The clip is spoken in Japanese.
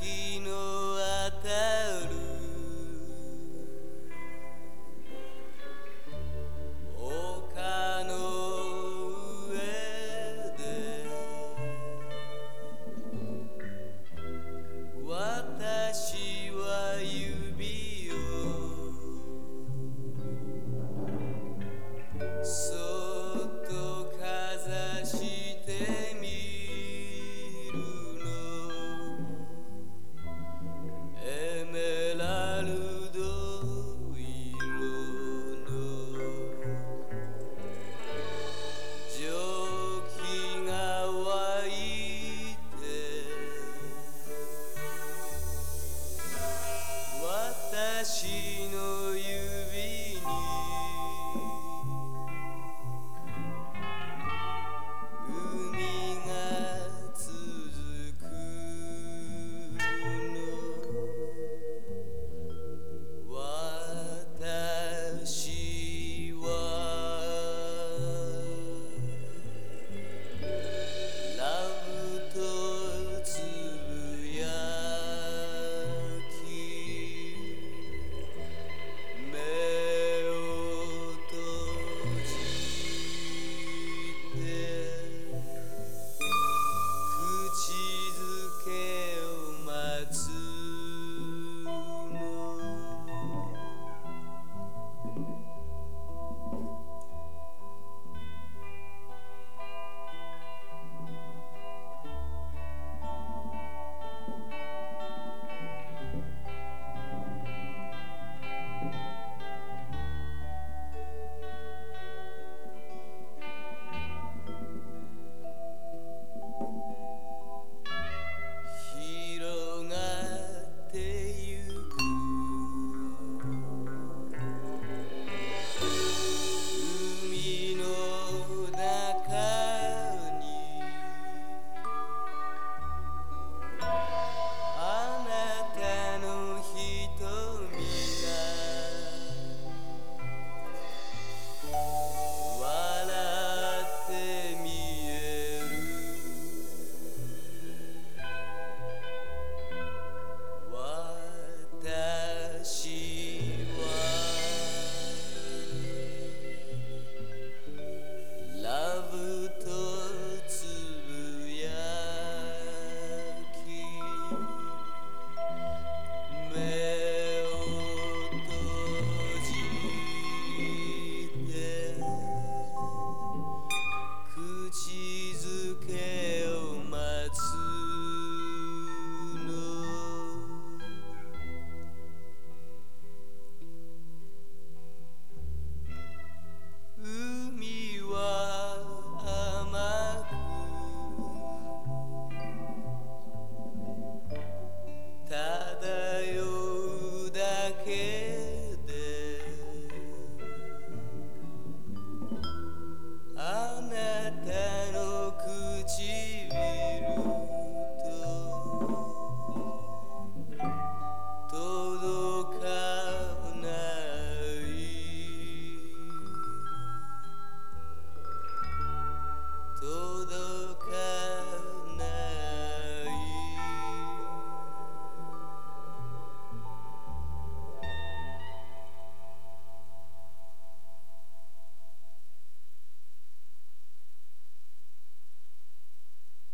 日の当たる。丘の上で私